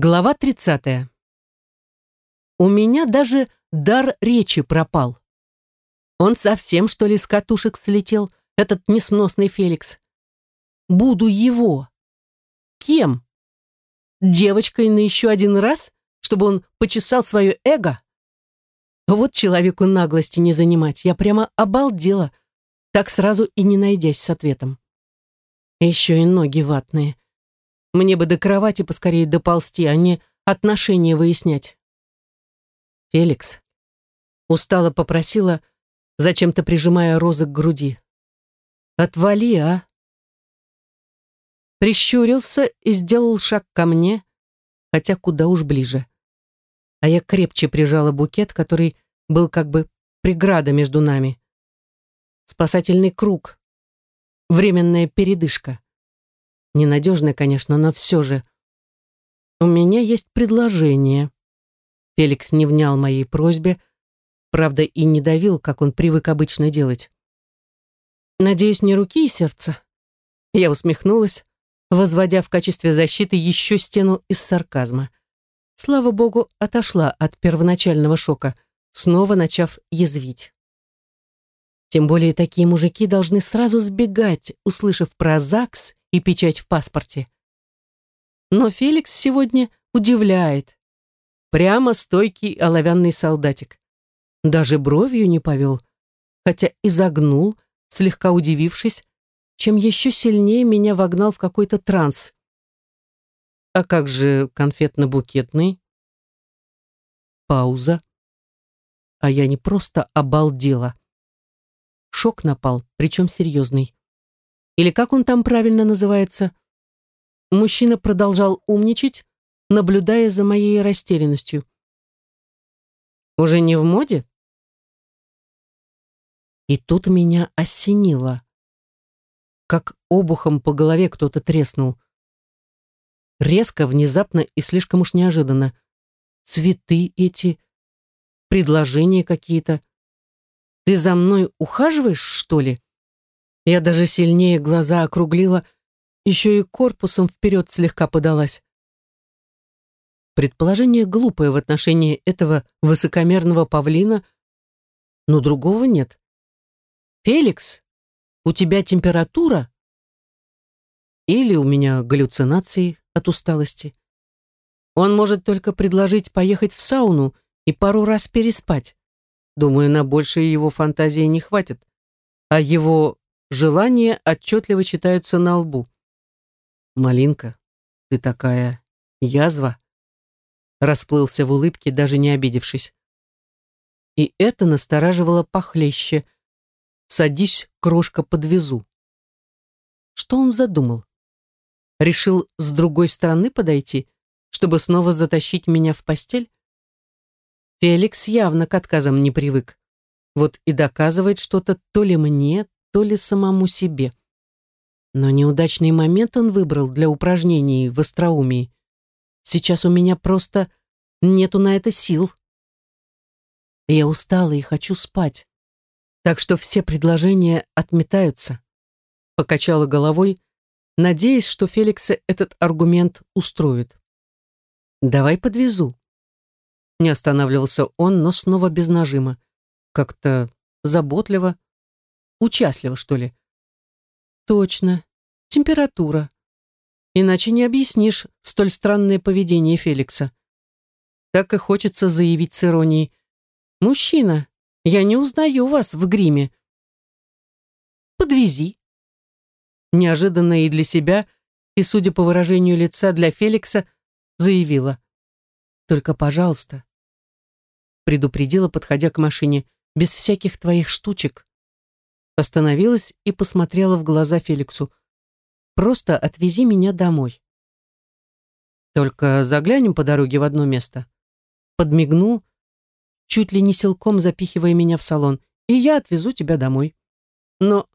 Глава 30. У меня даже дар речи пропал. Он совсем, что ли, с катушек слетел, этот несносный Феликс. Буду его. Кем? Девочкой на еще один раз, чтобы он почесал свое эго? Вот человеку наглости не занимать. Я прямо обалдела, так сразу и не найдясь с ответом. Еще и ноги ватные. Мне бы до кровати поскорее доползти, а не отношения выяснять. Феликс устало попросила, зачем-то прижимая розы к груди. «Отвали, а!» Прищурился и сделал шаг ко мне, хотя куда уж ближе. А я крепче прижала букет, который был как бы преграда между нами. Спасательный круг. Временная передышка. Ненадежно, конечно, но все же. У меня есть предложение. Феликс не внял моей просьбе, правда, и не давил, как он привык обычно делать. Надеюсь, не руки и сердца. Я усмехнулась, возводя в качестве защиты еще стену из сарказма. Слава богу, отошла от первоначального шока, снова начав язвить. Тем более такие мужики должны сразу сбегать, услышав про ЗАГС и печать в паспорте. Но Феликс сегодня удивляет. Прямо стойкий оловянный солдатик. Даже бровью не повел, хотя и загнул, слегка удивившись, чем еще сильнее меня вогнал в какой-то транс. А как же конфетно-букетный? Пауза. А я не просто обалдела. Шок напал, причем серьезный или как он там правильно называется. Мужчина продолжал умничать, наблюдая за моей растерянностью. «Уже не в моде?» И тут меня осенило. Как обухом по голове кто-то треснул. Резко, внезапно и слишком уж неожиданно. Цветы эти, предложения какие-то. Ты за мной ухаживаешь, что ли? Я даже сильнее глаза округлила, еще и корпусом вперед слегка подалась. Предположение глупое в отношении этого высокомерного павлина, но другого нет. «Феликс, у тебя температура?» Или у меня галлюцинации от усталости. Он может только предложить поехать в сауну и пару раз переспать. Думаю, на большее его фантазии не хватит. А его Желания отчетливо читаются на лбу. «Малинка, ты такая язва!» Расплылся в улыбке, даже не обидевшись. И это настораживало похлеще. «Садись, крошка, подвезу». Что он задумал? Решил с другой стороны подойти, чтобы снова затащить меня в постель? Феликс явно к отказам не привык. Вот и доказывает что-то то ли мне, то ли самому себе. Но неудачный момент он выбрал для упражнений в остроумии. Сейчас у меня просто нету на это сил. Я устала и хочу спать. Так что все предложения отметаются. Покачала головой, надеясь, что Феликса этот аргумент устроит. «Давай подвезу». Не останавливался он, но снова без нажима. Как-то заботливо, Участливо, что ли? Точно. Температура. Иначе не объяснишь столь странное поведение Феликса. Так и хочется заявить с иронией. «Мужчина, я не узнаю вас в гриме». «Подвези». Неожиданно и для себя, и, судя по выражению лица, для Феликса, заявила. «Только, пожалуйста». Предупредила, подходя к машине, без всяких твоих штучек. Остановилась и посмотрела в глаза Феликсу. «Просто отвези меня домой». «Только заглянем по дороге в одно место». Подмигнул, чуть ли не силком запихивая меня в салон, и я отвезу тебя домой. Но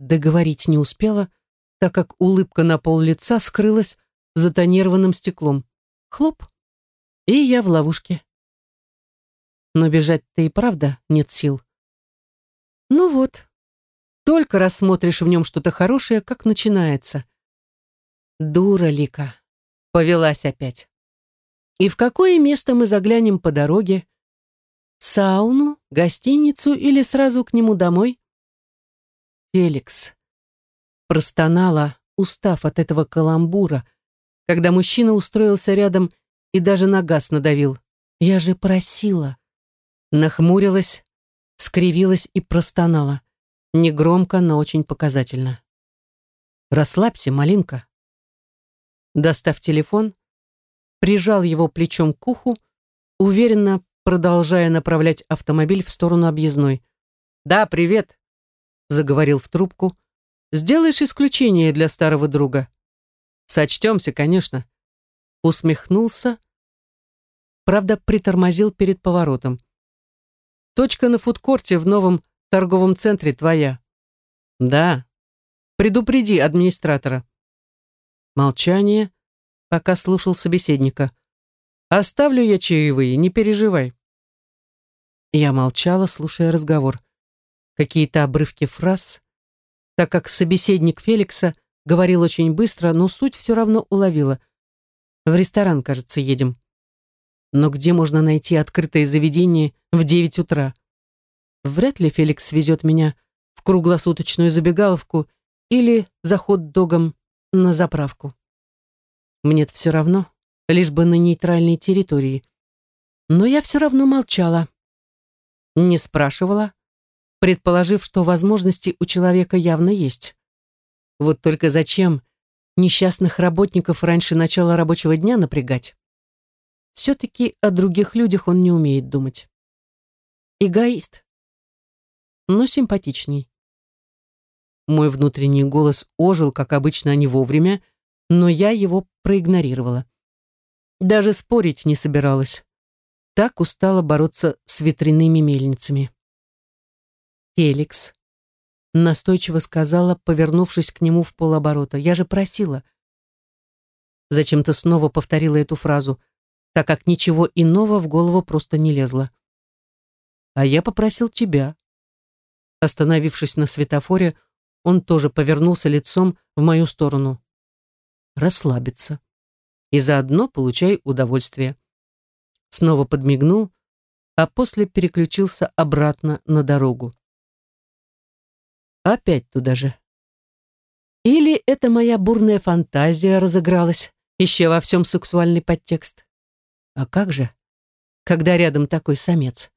договорить не успела, так как улыбка на пол лица скрылась за тонированным стеклом. Хлоп, и я в ловушке. Но бежать-то и правда нет сил. Ну вот, только рассмотришь в нем что-то хорошее, как начинается. Дура Лика, повелась опять. И в какое место мы заглянем по дороге? Сауну, гостиницу или сразу к нему домой? Феликс. Простонала, устав от этого каламбура, когда мужчина устроился рядом и даже на газ надавил. Я же просила. Нахмурилась, скривилась и простонала. Негромко, но очень показательно. «Расслабься, малинка». Достав телефон, прижал его плечом к уху, уверенно продолжая направлять автомобиль в сторону объездной. «Да, привет», — заговорил в трубку. «Сделаешь исключение для старого друга?» «Сочтемся, конечно», — усмехнулся, правда, притормозил перед поворотом. «Точка на фудкорте в новом торговом центре твоя». «Да. Предупреди администратора». Молчание, пока слушал собеседника. «Оставлю я чаевые, не переживай». Я молчала, слушая разговор. Какие-то обрывки фраз, так как собеседник Феликса говорил очень быстро, но суть все равно уловила. В ресторан, кажется, едем. Но где можно найти открытое заведение в девять утра? Вряд ли Феликс везет меня в круглосуточную забегаловку или заход догом на заправку. Мне-то все равно, лишь бы на нейтральной территории. Но я все равно молчала. Не спрашивала, предположив, что возможности у человека явно есть. Вот только зачем несчастных работников раньше начала рабочего дня напрягать? Все-таки о других людях он не умеет думать. Эгоист. Но симпатичный. Мой внутренний голос ожил, как обычно, не вовремя, но я его проигнорировала. Даже спорить не собиралась. Так устала бороться с ветряными мельницами. «Феликс», — настойчиво сказала, повернувшись к нему в полоборота, — «я же просила». Зачем-то снова повторила эту фразу, так как ничего иного в голову просто не лезло. «А я попросил тебя». Остановившись на светофоре, он тоже повернулся лицом в мою сторону расслабиться. И заодно получай удовольствие. Снова подмигнул, а после переключился обратно на дорогу. Опять туда же. Или это моя бурная фантазия разыгралась, еще во всем сексуальный подтекст. А как же, когда рядом такой самец?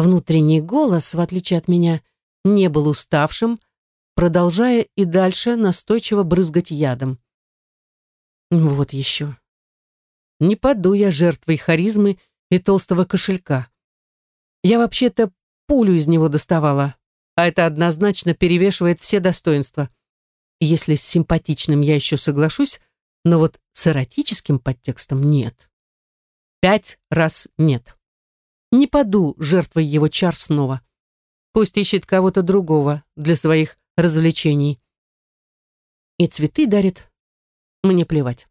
Внутренний голос, в отличие от меня, не был уставшим, продолжая и дальше настойчиво брызгать ядом. Вот еще. Не паду я жертвой харизмы и толстого кошелька. Я вообще-то пулю из него доставала, а это однозначно перевешивает все достоинства. Если с симпатичным я еще соглашусь, но вот с эротическим подтекстом нет. Пять раз нет. Не паду жертвой его чар снова. Пусть ищет кого-то другого для своих развлечений. И цветы дарит, мне плевать.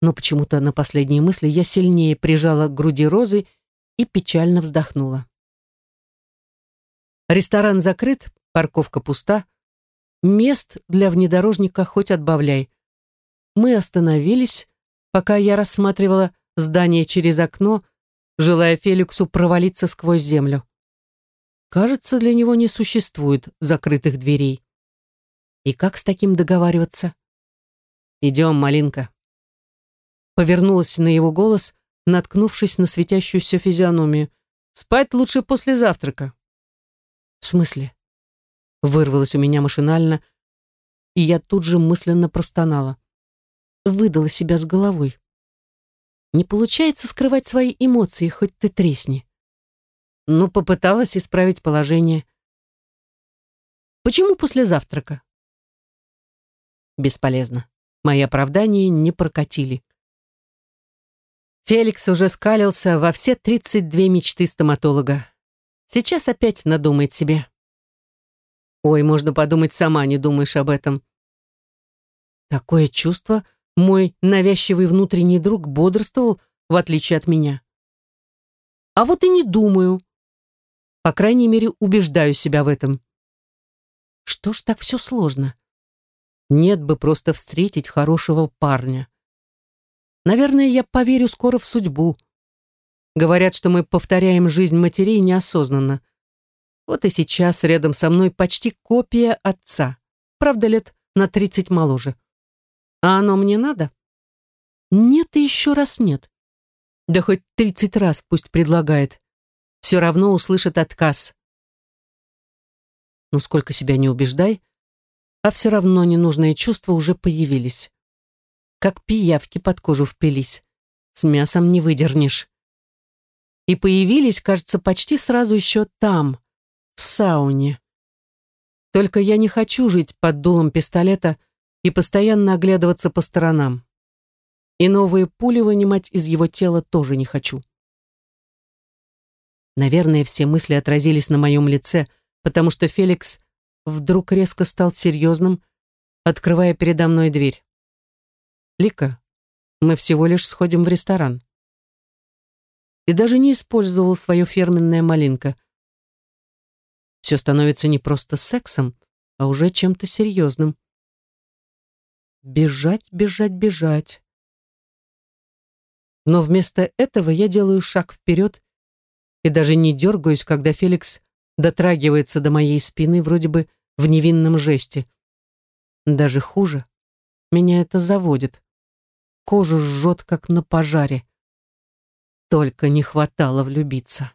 Но почему-то на последние мысли я сильнее прижала к груди розы и печально вздохнула. Ресторан закрыт, парковка пуста. Мест для внедорожника хоть отбавляй. Мы остановились, пока я рассматривала здание через окно, желая Феликсу провалиться сквозь землю. Кажется, для него не существует закрытых дверей. И как с таким договариваться? «Идем, малинка». Повернулась на его голос, наткнувшись на светящуюся физиономию. «Спать лучше после завтрака». «В смысле?» Вырвалось у меня машинально, и я тут же мысленно простонала. Выдала себя с головой. Не получается скрывать свои эмоции, хоть ты тресни. Но попыталась исправить положение. Почему после завтрака? Бесполезно. Мои оправдания не прокатили. Феликс уже скалился во все 32 мечты стоматолога. Сейчас опять надумает себе. Ой, можно подумать, сама не думаешь об этом. Такое чувство мой навязчивый внутренний друг бодрствовал, в отличие от меня. А вот и не думаю. По крайней мере, убеждаю себя в этом. Что ж так все сложно? Нет бы просто встретить хорошего парня. Наверное, я поверю скоро в судьбу. Говорят, что мы повторяем жизнь матерей неосознанно. Вот и сейчас рядом со мной почти копия отца. Правда, лет на тридцать моложе. А оно мне надо? Нет и еще раз нет. Да хоть тридцать раз пусть предлагает. Все равно услышит отказ. Ну, сколько себя не убеждай, а все равно ненужные чувства уже появились. Как пиявки под кожу впились. С мясом не выдернешь. И появились, кажется, почти сразу еще там, в сауне. Только я не хочу жить под дулом пистолета и постоянно оглядываться по сторонам. И новые пули вынимать из его тела тоже не хочу. Наверное, все мысли отразились на моем лице, потому что Феликс вдруг резко стал серьезным, открывая передо мной дверь. «Лика, мы всего лишь сходим в ресторан». И даже не использовал свое фирменное малинка. Все становится не просто сексом, а уже чем-то серьезным. Бежать, бежать, бежать. Но вместо этого я делаю шаг вперед и даже не дергаюсь, когда Феликс дотрагивается до моей спины вроде бы в невинном жесте. Даже хуже. Меня это заводит. Кожу жжет, как на пожаре. Только не хватало влюбиться.